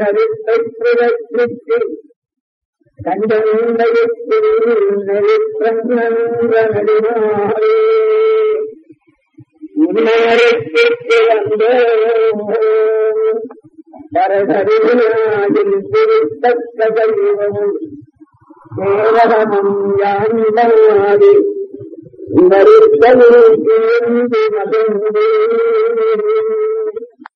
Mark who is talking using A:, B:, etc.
A: கருத்தை பிரவர்த்தித்து கண்டறிந்தயத்தில் நெருப்பிரந்த திருத்தக்க தெய்வமும் தேவகமும் யாண்டாடி மறுத்தலில் தீர்ந்து மகிழ்ந்தே